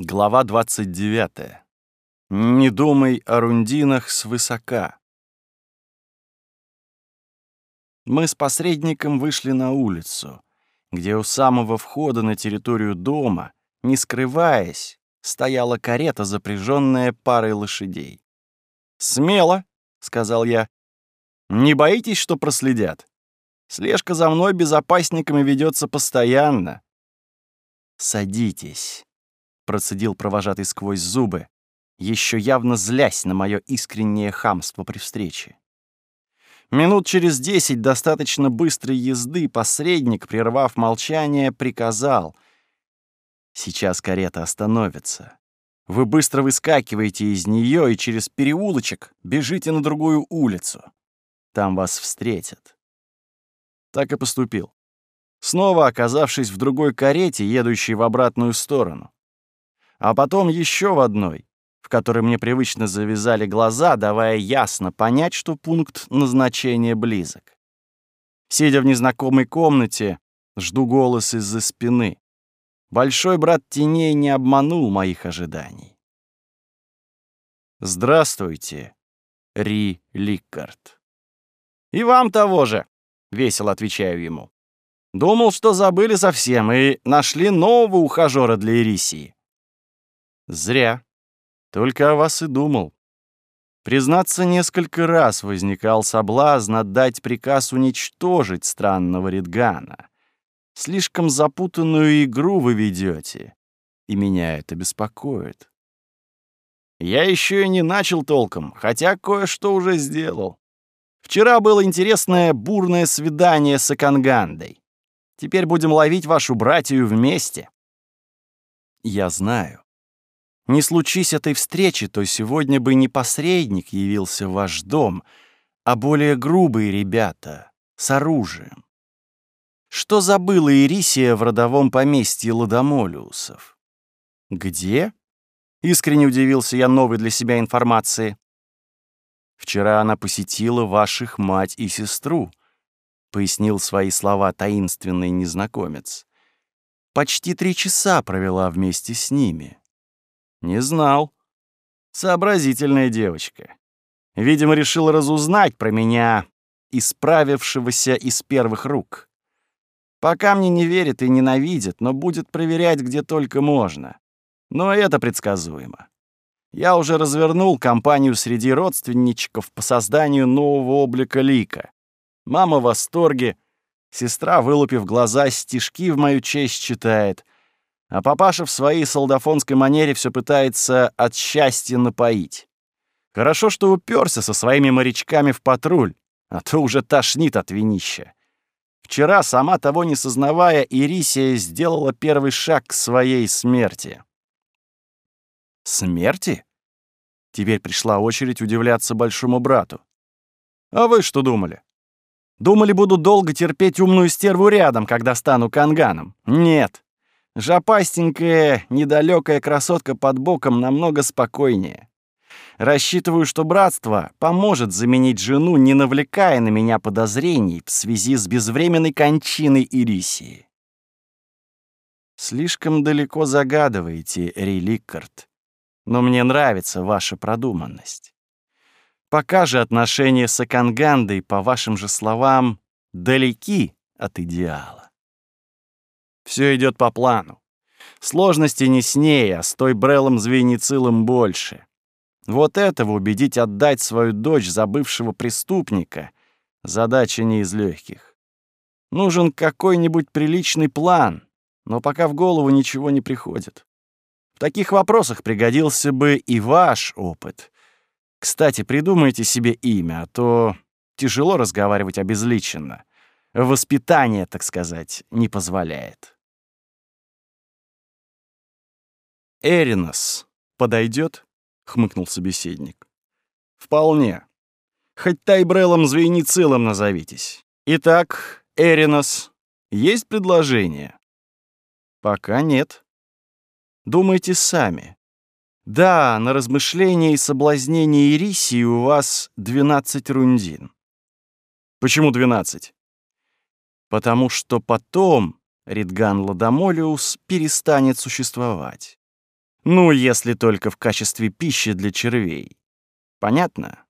Глава 29. Не думай о рундинах свысока. Мы с посредником вышли на улицу, где у самого входа на территорию дома, не скрываясь, стояла карета, запряженная парой лошадей. «Смело», — сказал я. «Не боитесь, что проследят? Слежка за мной безопасниками ведется постоянно». «Садитесь», — процедил провожатый сквозь зубы, еще явно злясь на мое искреннее хамство при встрече. Минут через десять достаточно быстрой езды посредник, прервав молчание, приказал. «Сейчас карета остановится. Вы быстро выскакиваете из нее и через переулочек бежите на другую улицу. Там вас встретят». Так и поступил. Снова оказавшись в другой карете, едущей в обратную сторону. А потом еще в одной, в которой мне привычно завязали глаза, давая ясно понять, что пункт назначения близок. Сидя в незнакомой комнате, жду голос из-за спины. Большой брат теней не обманул моих ожиданий. «Здравствуйте, Ри Ликкард». «И вам того же», — весело отвечаю ему. «Думал, что забыли совсем и нашли нового ухажера для Ирисии». «Зря», только о вас и думал. Признаться, несколько раз возникал соблазн отдать приказ уничтожить странного Ридгана. Слишком запутанную игру вы ведете, и меня это беспокоит. Я еще и не начал толком, хотя кое-что уже сделал. Вчера было интересное бурное свидание с Акангандой. Теперь будем ловить вашу братью вместе. Я знаю. Не случись этой встречи, то сегодня бы не посредник явился в ваш дом, а более грубые ребята с оружием. Что забыла Ирисия в родовом поместье Ладомолиусов? Где? Искренне удивился я новой для себя информации. Вчера она посетила ваших мать и сестру, пояснил свои слова таинственный незнакомец. Почти три часа провела вместе с ними. Не знал. Сообразительная девочка. Видимо, решила разузнать про меня, исправившегося из первых рук. Пока мне не верит и ненавидит, но будет проверять, где только можно. Но это предсказуемо. Я уже развернул кампанию среди родственничков по созданию нового облика лика. Мама в восторге, сестра, вылупив глаза, стишки в мою честь читает — а папаша в своей солдафонской манере все пытается от счастья напоить. Хорошо, что уперся со своими морячками в патруль, а то уже тошнит от винища. Вчера, сама того не сознавая, Ирисия сделала первый шаг к своей смерти. Смерти? Теперь пришла очередь удивляться большому брату. А вы что думали? Думали, буду долго терпеть умную стерву рядом, когда стану канганом? Нет. Жопастенькая, недалекая красотка под боком намного спокойнее. Рассчитываю, что братство поможет заменить жену, не навлекая на меня подозрений в связи с безвременной кончиной Ирисии. Слишком далеко загадываете, Реликард, но мне нравится ваша продуманность. Пока же отношения с Акангандой, по вашим же словам, далеки от идеала. Все идет по плану. Сложности не с ней, а с той Бреллом Звеницилом больше. Вот этого убедить отдать свою дочь за бывшего преступника — задача не из легких. Нужен какой-нибудь приличный план, но пока в голову ничего не приходит. В таких вопросах пригодился бы и ваш опыт. Кстати, придумайте себе имя, а то тяжело разговаривать обезличенно. Воспитание, так сказать, не позволяет. «Эринос подойдет?» — хмыкнул собеседник. «Вполне. Хоть Тайбрелом Звеницилом назовитесь. Итак, Эринос, есть предложение?» «Пока нет. Думайте сами. Да, на размышления и соблазнение Ирисии у вас 12 рундин. Почему 12? Потому что потом Ридган Ладомолиус перестанет существовать. Ну, если только в качестве пищи для червей. Понятно?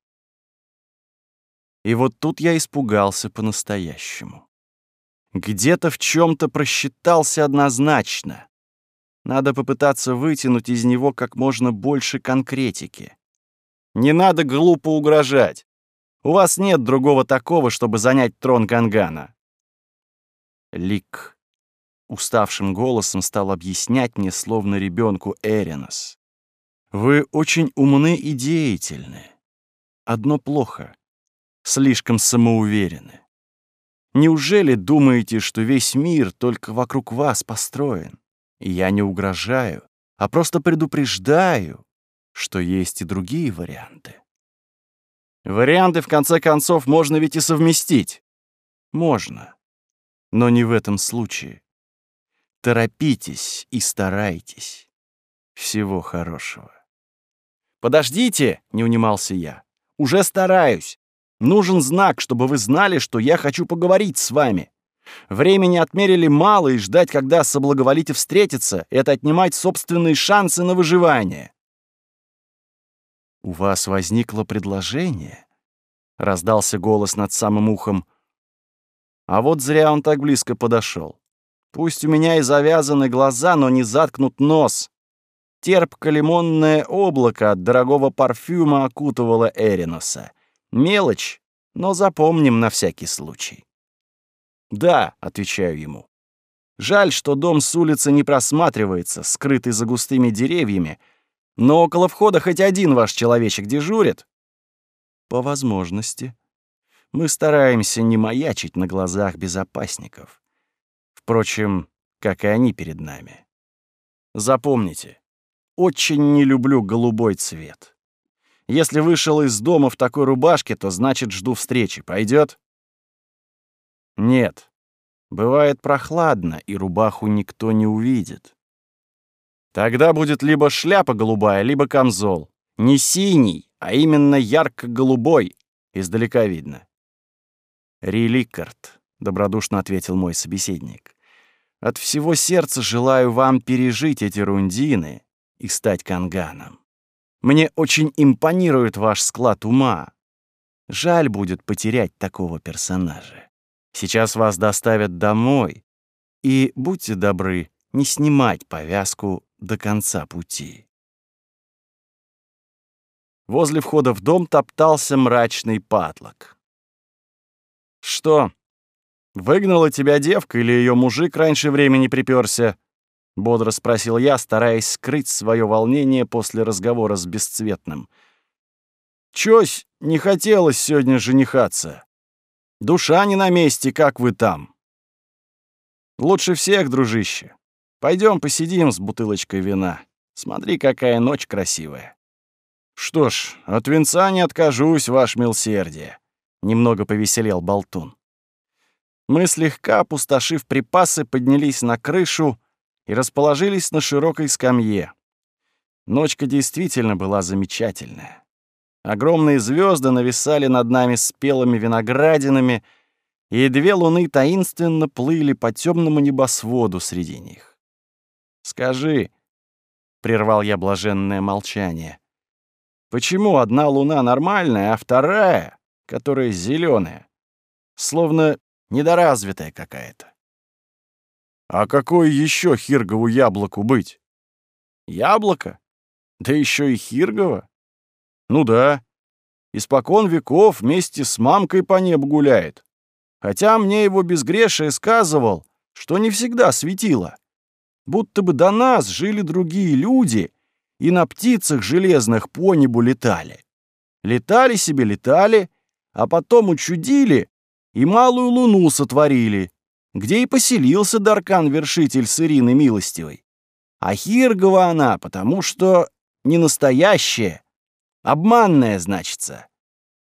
И вот тут я испугался по-настоящему. Где-то в чем-то просчитался однозначно. Надо попытаться вытянуть из него как можно больше конкретики. Не надо глупо угрожать. У вас нет другого такого, чтобы занять трон Кангана. Лик уставшим голосом стал объяснять мне, словно ребенку Эринос. Вы очень умны и деятельны. Одно плохо. Слишком самоуверены. Неужели думаете, что весь мир только вокруг вас построен? И я не угрожаю, а просто предупреждаю, что есть и другие варианты. Варианты, в конце концов, можно ведь и совместить. Можно. Но не в этом случае. Торопитесь и старайтесь. Всего хорошего. «Подождите!» — не унимался я. «Уже стараюсь. Нужен знак, чтобы вы знали, что я хочу поговорить с вами. Времени отмерили мало, и ждать, когда соблаговолите встретиться, это отнимать собственные шансы на выживание. «У вас возникло предложение?» — раздался голос над самым ухом. А вот зря он так близко подошел. Пусть у меня и завязаны глаза, но не заткнут нос. Терпко-лимонное облако от дорогого парфюма окутывало Эриноса. Мелочь, но запомним на всякий случай. «Да», — отвечаю ему. «Жаль, что дом с улицы не просматривается, скрытый за густыми деревьями, но около входа хоть один ваш человечек дежурит?» «По возможности. Мы стараемся не маячить на глазах безопасников. Впрочем, как и они перед нами. Запомните, очень не люблю голубой цвет. Если вышел из дома в такой рубашке, то значит жду встречи. Пойдет? Нет. Бывает прохладно, и рубаху никто не увидит. Тогда будет либо шляпа голубая, либо камзол. Не синий, а именно ярко-голубой. Издалека видно. «Реликард», — добродушно ответил мой собеседник. «От всего сердца желаю вам пережить эти рундины и стать канганом. Мне очень импонирует ваш склад ума. Жаль будет потерять такого персонажа. Сейчас вас доставят домой, и будьте добры не снимать повязку до конца пути. Возле входа в дом топтался мрачный патлок. «Что, выгнала тебя девка или ее мужик раньше времени приперся?» — бодро спросил я, стараясь скрыть свое волнение после разговора с бесцветным. «Чось не хотелось сегодня женихаться?» Душа не на месте, как вы там. Лучше всех, дружище. Пойдем посидим с бутылочкой вина. Смотри, какая ночь красивая. Что ж, от венца не откажусь, ваш милсердие. Немного повеселел болтун. Мы, слегка опустошив припасы, поднялись на крышу и расположились на широкой скамье. Ночка действительно была замечательная. Огромные звезды нависали над нами спелыми виноградинами, и две луны таинственно плыли по темному небосводу среди них. «Скажи», — прервал я блаженное молчание, «почему одна луна нормальная, а вторая, которая зеленая, словно недоразвитая какая-то?» «А какое еще Хиргову яблоку быть?» «Яблоко? Да еще и Хиргова? Ну да. Испокон веков вместе с мамкой по небу гуляет. Хотя мне его безгрешие сказывал, что не всегда светило. Будто бы до нас жили другие люди и на птицах железных по небу летали. Летали себе, летали, а потом учудили и малую луну сотворили, где и поселился Даркан-вершитель с Ириной Милостивой. А Хиргова она, потому что не настоящая, Обманная, значится.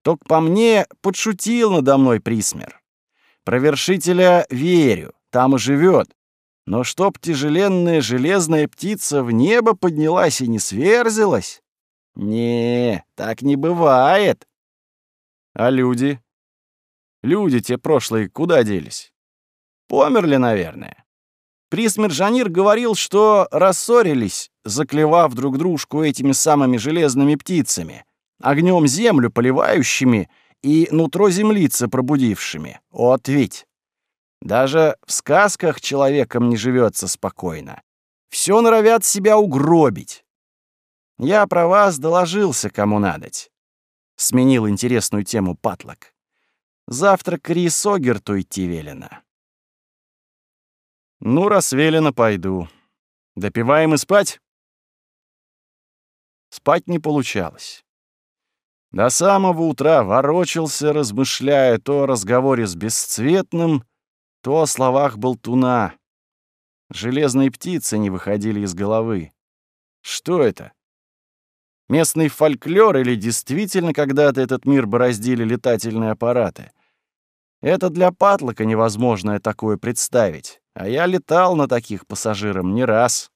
Только по мне подшутил надо мной Присмер. Про вершителя верю, там и живет. Но чтоб тяжеленная железная птица в небо поднялась и не сверзилась? Не, так не бывает. А люди? Люди те прошлые куда делись? Померли, наверное. Присмержанир говорил, что рассорились, заклевав друг дружку этими самыми железными птицами, огнем землю поливающими и нутро землицы пробудившими. Вот ведь! Даже в сказках человеком не живется спокойно. Все норовят себя угробить. Я про вас доложился, кому надоть. Сменил интересную тему Патлок. Завтра к Рисогерту идти велено. Ну, раз велено, пойду. Допиваем и спать? Спать не получалось. До самого утра ворочался, размышляя то о разговоре с бесцветным, то о словах болтуна. Железные птицы не выходили из головы. Что это? Местный фольклор или действительно когда-то этот мир бороздили летательные аппараты? Это для патлока невозможное такое представить. А я летал на таких пассажирам не раз.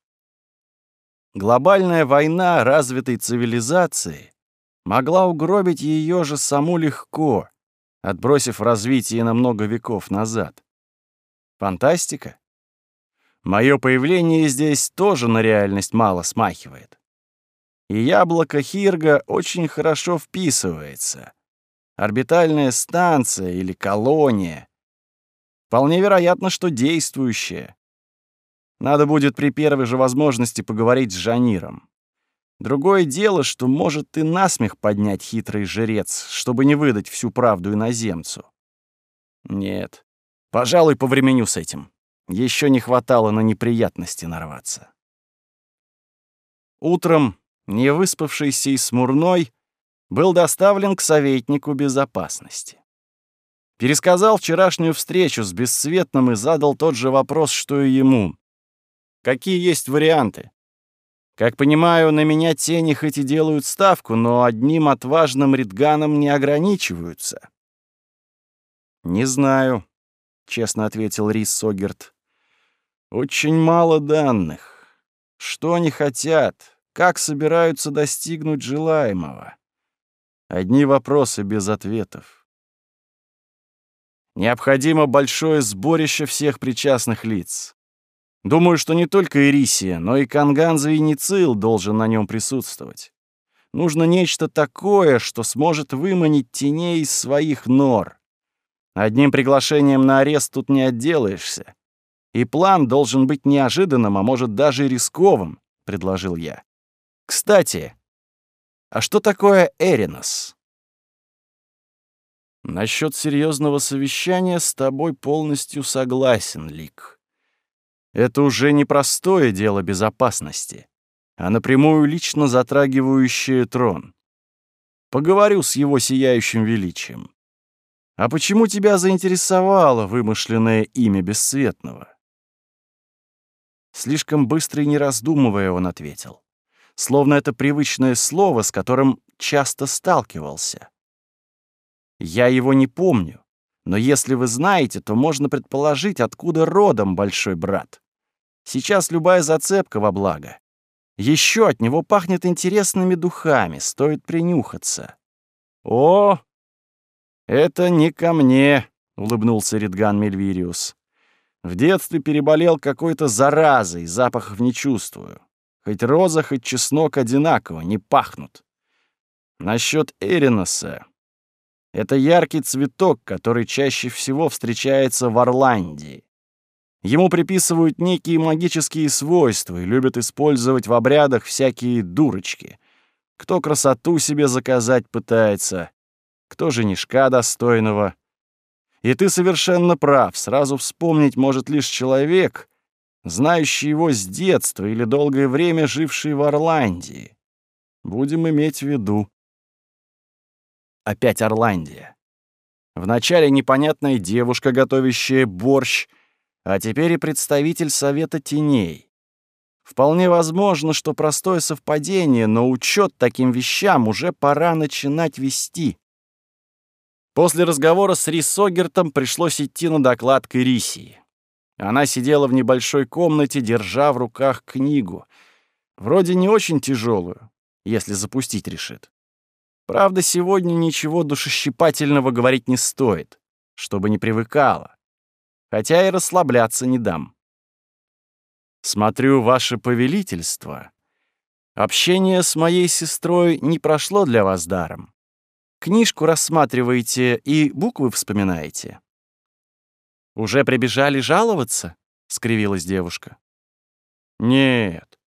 Глобальная война развитой цивилизации могла угробить ее же саму легко, отбросив развитие на много веков назад. Фантастика? Мое появление здесь тоже на реальность мало смахивает. И яблоко Хирга очень хорошо вписывается. Орбитальная станция или колония Вполне вероятно, что действующее. Надо будет при первой же возможности поговорить с Жаниром. Другое дело, что может и насмех поднять хитрый жрец, чтобы не выдать всю правду иноземцу. Нет, пожалуй, повременю с этим. Еще не хватало на неприятности нарваться. Утром, не выспавшийся и смурной, был доставлен к советнику безопасности. Пересказал вчерашнюю встречу с Бесцветным и задал тот же вопрос, что и ему. Какие есть варианты? Как понимаю, на меня тени хоть и делают ставку, но одним отважным ридганом не ограничиваются. «Не знаю», — честно ответил Рис Согерт. «Очень мало данных. Что они хотят? Как собираются достигнуть желаемого? Одни вопросы без ответов. Необходимо большое сборище всех причастных лиц. Думаю, что не только Ирисия, но и Канганза и Ницил должен на нем присутствовать. Нужно нечто такое, что сможет выманить теней из своих нор. Одним приглашением на арест тут не отделаешься. И план должен быть неожиданным, а может даже рисковым, — предложил я. Кстати, а что такое Эринос? Насчет серьезного совещания с тобой полностью согласен, Лик. Это уже не простое дело безопасности, а напрямую лично затрагивающее трон. Поговорю с его сияющим величием. А почему тебя заинтересовало вымышленное имя Бесцветного? Слишком быстро и не раздумывая, он ответил. Словно это привычное слово, с которым часто сталкивался. Я его не помню. Но если вы знаете, то можно предположить, откуда родом большой брат. Сейчас любая зацепка во благо. Еще от него пахнет интересными духами, стоит принюхаться. О, это не ко мне, улыбнулся Ридган Мельвириус. В детстве переболел какой-то заразой, запахов не чувствую. Хоть роза, хоть чеснок одинаково, не пахнут. Насчет Эриноса. Это яркий цветок, который чаще всего встречается в Орландии. Ему приписывают некие магические свойства и любят использовать в обрядах всякие дурочки. Кто красоту себе заказать пытается, кто женишка достойного. И ты совершенно прав, сразу вспомнить может лишь человек, знающий его с детства или долгое время живший в Орландии. Будем иметь в виду. Опять Орландия. Вначале непонятная девушка, готовящая борщ, а теперь и представитель Совета Теней. Вполне возможно, что простое совпадение, но учет таким вещам уже пора начинать вести. После разговора с Рис Согертом пришлось идти на доклад к Ирисии. Она сидела в небольшой комнате, держа в руках книгу. Вроде не очень тяжелую, если запустить решит. Правда, сегодня ничего душещипательного говорить не стоит, чтобы не привыкала. Хотя и расслабляться не дам. Смотрю, ваше повелительство. Общение с моей сестрой не прошло для вас даром. Книжку рассматриваете и буквы вспоминаете. «Уже прибежали жаловаться?» — скривилась девушка. «Нет.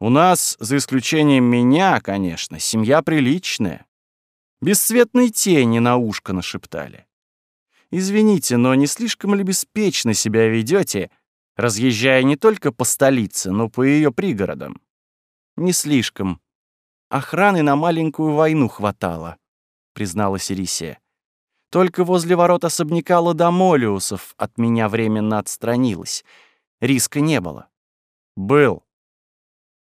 У нас, за исключением меня, конечно, семья приличная. Бесцветные тени на ушко нашептали. Извините, но не слишком ли беспечно себя ведете, разъезжая не только по столице, но по ее пригородам? Не слишком. Охраны на маленькую войну хватало, призналась Ирисия. Только возле ворот особняка Ладомолиусов от меня временно отстранилась. Риска не было. Был.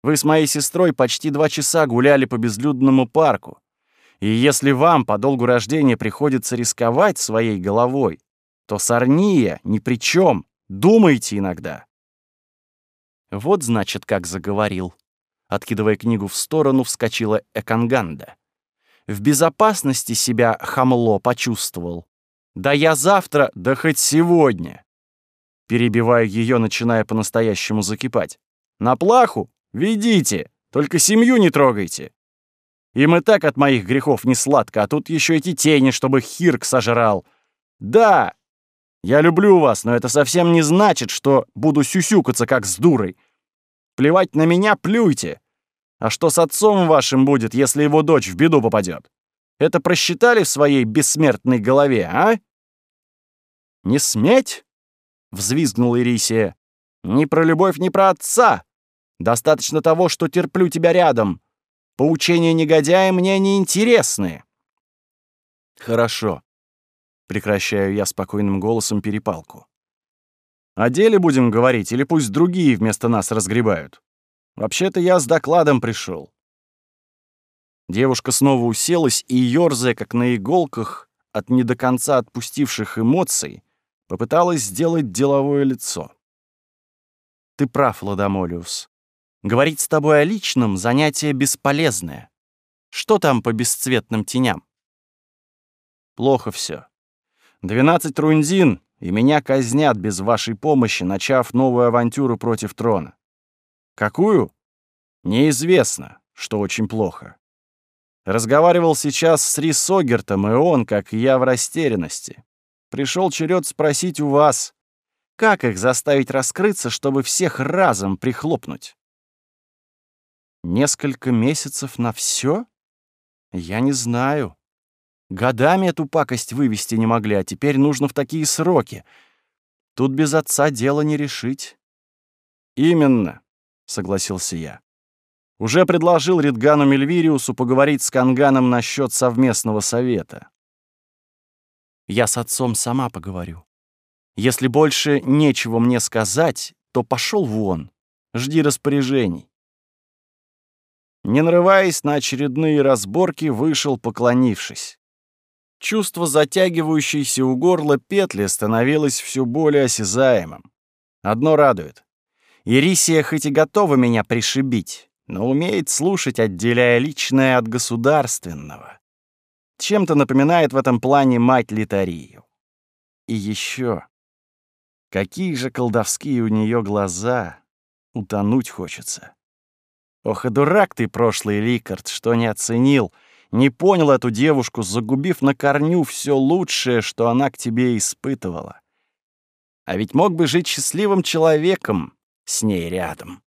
Вы с моей сестрой почти два часа гуляли по безлюдному парку. И если вам по долгу рождения приходится рисковать своей головой, то Сарния ни при чем. Думайте иногда. Вот, значит, как заговорил. Откидывая книгу в сторону, вскочила Эканганда. В безопасности себя хамло почувствовал. Да я завтра, да хоть сегодня. Перебиваю ее, начиная по-настоящему закипать. На плаху? Ведите, только семью не трогайте. Им и так от моих грехов не сладко, а тут еще эти тени, чтобы Хирк сожрал. Да, я люблю вас, но это совсем не значит, что буду сюсюкаться, как с дурой. Плевать на меня, плюйте. А что с отцом вашим будет, если его дочь в беду попадет? Это просчитали в своей бессмертной голове, а? Не сметь? Взвизгнула Ирисия. Ни про любовь, ни про отца. Достаточно того, что терплю тебя рядом. Поучения негодяя мне не интересны. Хорошо. Прекращаю я спокойным голосом перепалку. О деле будем говорить, или пусть другие вместо нас разгребают? Вообще-то я с докладом пришел. Девушка снова уселась и, ёрзая, как на иголках, от не до конца отпустивших эмоций, попыталась сделать деловое лицо. «Ты прав, Ладомолиус. Говорить с тобой о личном — занятие бесполезное. Что там по бесцветным теням? Плохо все. Двенадцать рундин, и меня казнят без вашей помощи, начав новую авантюру против трона. Какую? Неизвестно, что очень плохо. Разговаривал сейчас с Рис Огертом, и он, как и я, в растерянности. Пришел черед спросить у вас, как их заставить раскрыться, чтобы всех разом прихлопнуть? Несколько месяцев на все? Я не знаю. Годами эту пакость вывести не могли, а теперь нужно в такие сроки. Тут без отца дело не решить. Именно, согласился я. Уже предложил Ридгану Мельвириусу поговорить с Канганом насчет совместного совета. Я с отцом сама поговорю. Если больше нечего мне сказать, то пошел вон. Жди распоряжений. Не нарываясь на очередные разборки, вышел, поклонившись. Чувство затягивающейся у горла петли становилось все более осязаемым. Одно радует. Ирисия хоть и готова меня пришибить, но умеет слушать, отделяя личное от государственного. Чем-то напоминает в этом плане мать Литарию. И еще. Какие же колдовские у нее глаза. Утонуть хочется. Ох и дурак ты, прошлый Ликард, что не оценил, не понял эту девушку, загубив на корню все лучшее, что она к тебе испытывала. А ведь мог бы жить счастливым человеком с ней рядом.